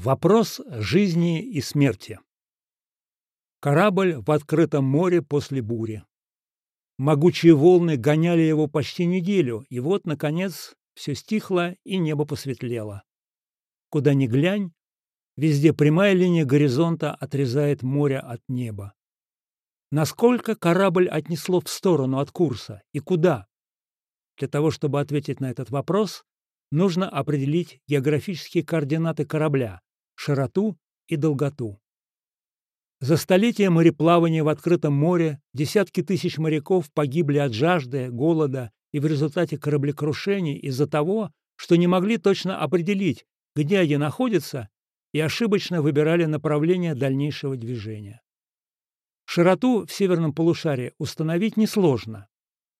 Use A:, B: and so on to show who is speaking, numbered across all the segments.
A: Вопрос жизни и смерти. Корабль в открытом море после бури. Могучие волны гоняли его почти неделю, и вот, наконец, все стихло и небо посветлело. Куда ни глянь, везде прямая линия горизонта отрезает море от неба. Насколько корабль отнесло в сторону от курса и куда? Для того, чтобы ответить на этот вопрос, нужно определить географические координаты корабля, широту и долготу. За столетия мореплавания в открытом море десятки тысяч моряков погибли от жажды, голода и в результате кораблекрушений из-за того, что не могли точно определить, где они находятся, и ошибочно выбирали направление дальнейшего движения. Широту в северном полушарии установить несложно.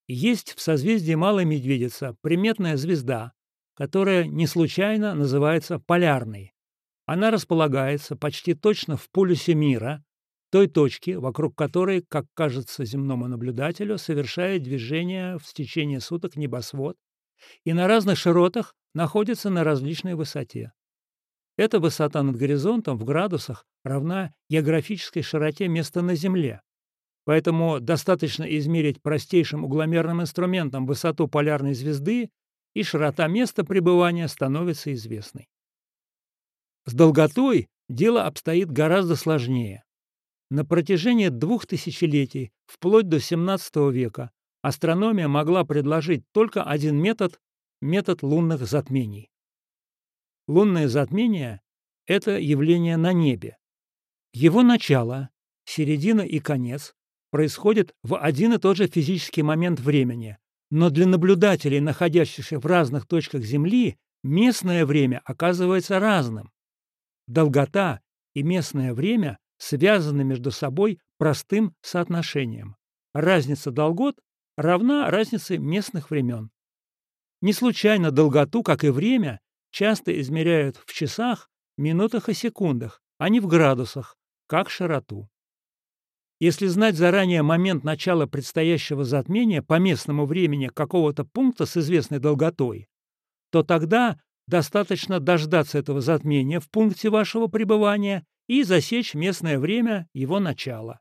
A: Есть в созвездии Малой Медведица приметная звезда, которая не случайно называется полярной. Она располагается почти точно в полюсе мира, той точке, вокруг которой, как кажется земному наблюдателю, совершает движение в течение суток небосвод и на разных широтах находится на различной высоте. Эта высота над горизонтом в градусах равна географической широте места на Земле. Поэтому достаточно измерить простейшим угломерным инструментом высоту полярной звезды, и широта места пребывания становится известной. С долготой дело обстоит гораздо сложнее. На протяжении двух тысячелетий, вплоть до XVII века, астрономия могла предложить только один метод – метод лунных затмений. Лунное затмение – это явление на небе. Его начало, середина и конец происходят в один и тот же физический момент времени, но для наблюдателей, находящихся в разных точках Земли, местное время оказывается разным. Долгота и местное время связаны между собой простым соотношением. Разница долгот равна разнице местных времен. Не случайно долготу, как и время, часто измеряют в часах, минутах и секундах, а не в градусах, как широту. Если знать заранее момент начала предстоящего затмения по местному времени какого-то пункта с известной долготой, то тогда достаточно дождаться этого затмения в пункте вашего пребывания и засечь местное время его начала.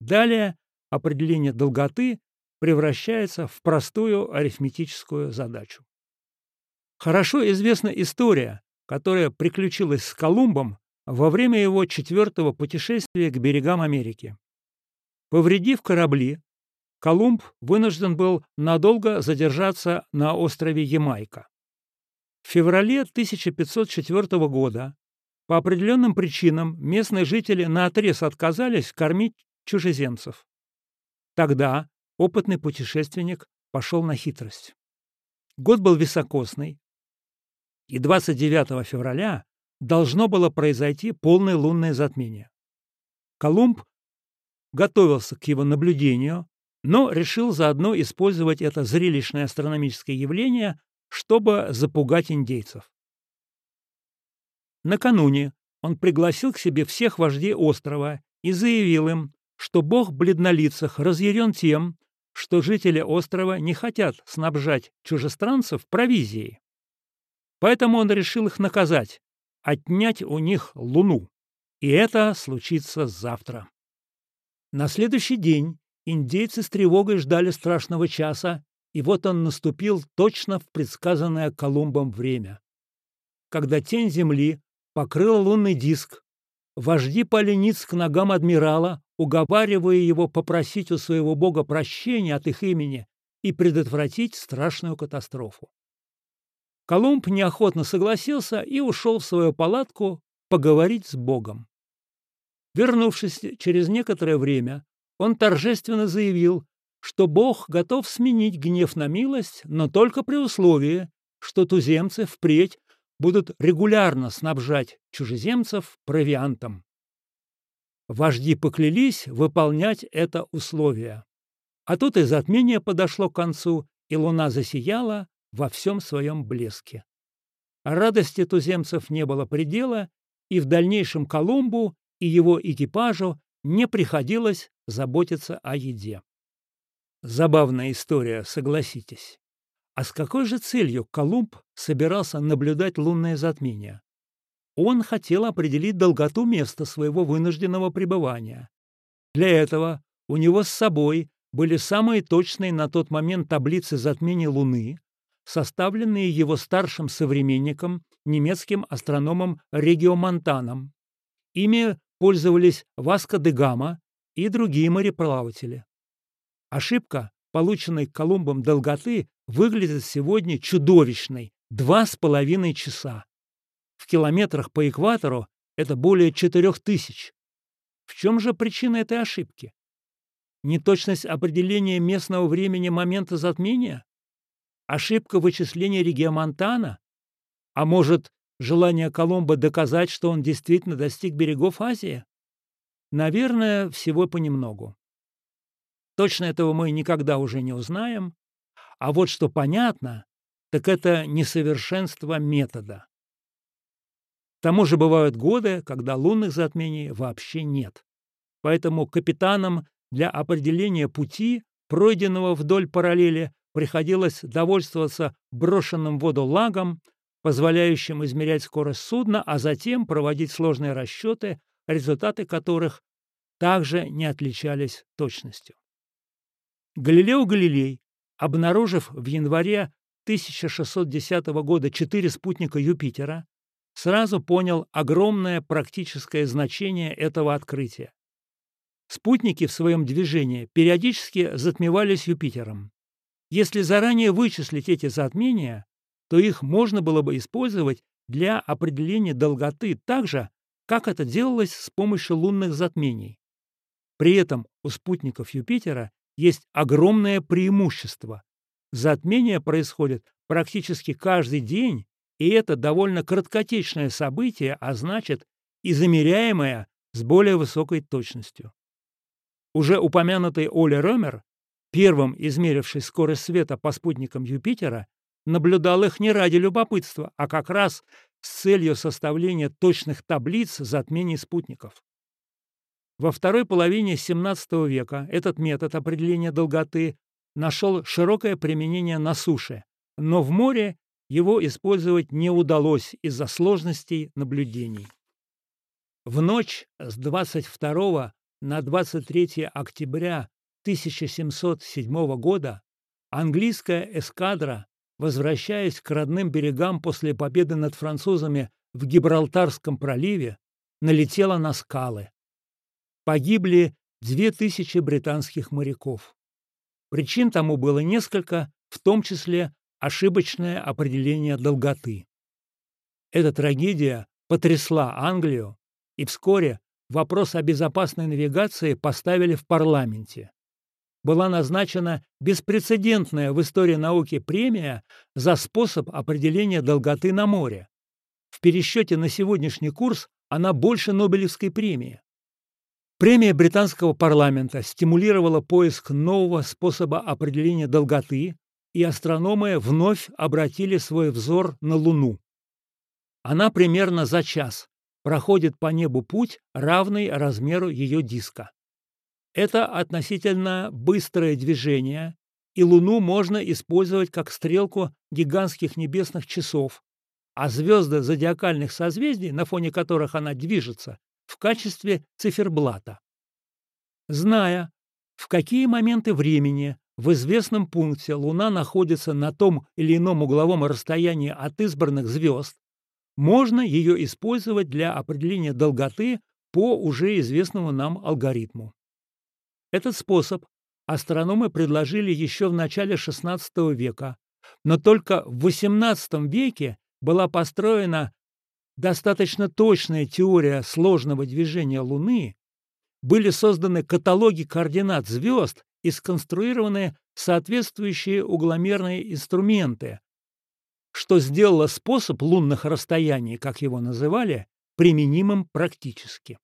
A: Далее определение долготы превращается в простую арифметическую задачу. Хорошо известна история, которая приключилась с Колумбом во время его четвертого путешествия к берегам Америки. Повредив корабли, Колумб вынужден был надолго задержаться на острове Ямайка. В феврале 1504 года по определенным причинам местные жители наотрез отказались кормить чужеземцев. Тогда опытный путешественник пошел на хитрость. Год был високосный, и 29 февраля должно было произойти полное лунное затмение. Колумб готовился к его наблюдению, но решил заодно использовать это зрелищное астрономическое явление, чтобы запугать индейцев. Накануне он пригласил к себе всех вождей острова и заявил им, что бог бледнолицах разъярен тем, что жители острова не хотят снабжать чужестранцев провизией. Поэтому он решил их наказать, отнять у них луну. И это случится завтра. На следующий день индейцы с тревогой ждали страшного часа, и вот он наступил точно в предсказанное Колумбом время. Когда тень земли покрыла лунный диск. Вожди пали к ногам адмирала, уговаривая его попросить у своего бога прощения от их имени и предотвратить страшную катастрофу. Колумб неохотно согласился и ушел в свою палатку поговорить с богом. Вернувшись через некоторое время, он торжественно заявил, что бог готов сменить гнев на милость, но только при условии, что туземцы впредь будут регулярно снабжать чужеземцев провиантом. Вожди поклялись выполнять это условие. А тут и затмение подошло к концу, и луна засияла во всем своем блеске. радости туземцев не было предела, и в дальнейшем Колумбу и его экипажу не приходилось заботиться о еде. Забавная история, согласитесь. А с какой же целью Колумб собирался наблюдать лунное затмение? он хотел определить долготу места своего вынужденного пребывания. Для этого у него с собой были самые точные на тот момент таблицы затмений Луны, составленные его старшим современником, немецким астрономом Региомонтаном. Ими пользовались Васко де Гама и другие мореплаватели. Ошибка, полученной Колумбом долготы, выглядит сегодня чудовищной – два с половиной часа. В километрах по экватору это более четырех тысяч. В чем же причина этой ошибки? Неточность определения местного времени момента затмения? Ошибка вычисления Региомонтана? А может, желание Колумба доказать, что он действительно достиг берегов Азии? Наверное, всего понемногу. Точно этого мы никогда уже не узнаем. А вот что понятно, так это несовершенство метода. К тому же бывают годы, когда лунных затмений вообще нет. Поэтому капитанам для определения пути, пройденного вдоль параллели, приходилось довольствоваться брошенным в воду лагом, позволяющим измерять скорость судна, а затем проводить сложные расчеты, результаты которых также не отличались точностью. Галилео Галилей, обнаружив в январе 1610 года четыре спутника Юпитера, сразу понял огромное практическое значение этого открытия. Спутники в своем движении периодически затмевались Юпитером. Если заранее вычислить эти затмения, то их можно было бы использовать для определения долготы так же, как это делалось с помощью лунных затмений. При этом у спутников Юпитера есть огромное преимущество. Затмение происходит практически каждый день, и это довольно краткотечное событие, а значит и замеряемое с более высокой точностью. Уже упомянутый Оли Ромер, первым измеривший скорость света по спутникам Юпитера, наблюдал их не ради любопытства, а как раз с целью составления точных таблиц затмений спутников. Во второй половине XVII века этот метод определения долготы нашел широкое применение на суше, но в море его использовать не удалось из-за сложностей наблюдений. В ночь с 22 на 23 октября 1707 года английская эскадра, возвращаясь к родным берегам после победы над французами в Гибралтарском проливе, налетела на скалы погибли 2000 британских моряков. Причин тому было несколько, в том числе ошибочное определение долготы. Эта трагедия потрясла Англию, и вскоре вопрос о безопасной навигации поставили в парламенте. Была назначена беспрецедентная в истории науки премия за способ определения долготы на море. В пересчете на сегодняшний курс она больше Нобелевской премии. Премия британского парламента стимулировала поиск нового способа определения долготы, и астрономы вновь обратили свой взор на Луну. Она примерно за час проходит по небу путь, равный размеру ее диска. Это относительно быстрое движение, и Луну можно использовать как стрелку гигантских небесных часов, а звезды зодиакальных созвездий, на фоне которых она движется, в качестве циферблата. Зная, в какие моменты времени в известном пункте Луна находится на том или ином угловом расстоянии от избранных звезд, можно ее использовать для определения долготы по уже известному нам алгоритму. Этот способ астрономы предложили еще в начале XVI века, но только в XVIII веке была построена достаточно точная теория сложного движения Луны, были созданы каталоги координат звезд и сконструированы соответствующие угломерные инструменты, что сделало способ лунных расстояний, как его называли, применимым практически.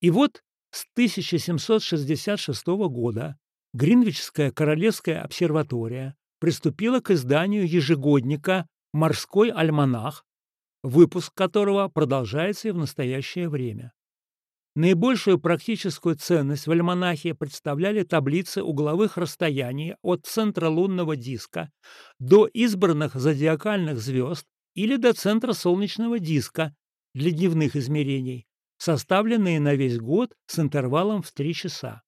A: И вот с 1766 года Гринвичская Королевская обсерватория приступила к изданию ежегодника «Морской альманах», выпуск которого продолжается и в настоящее время. Наибольшую практическую ценность в альманахе представляли таблицы угловых расстояний от центра лунного диска до избранных зодиакальных звезд или до центра солнечного диска, для дневных измерений, составленные на весь год с интервалом в 3 часа.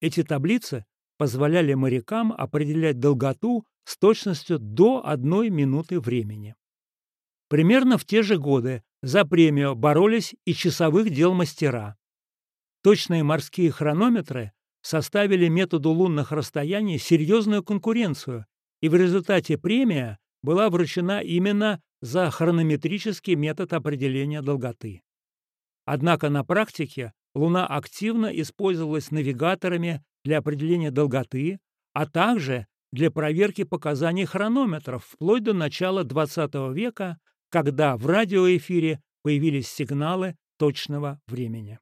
A: Эти таблицы позволяли морякам определять долготу с точностью до одной минуты времени. Примерно в те же годы за премию боролись и часовых дел мастера. Точные морские хронометры составили методу лунных расстояний серьезную конкуренцию, и в результате премия была вручена именно за хронометрический метод определения долготы. Однако на практике Луна активно использовалась навигаторами для определения долготы, а также для проверки показаний хронометров вплоть до начала XX века, когда в радиоэфире появились сигналы точного времени.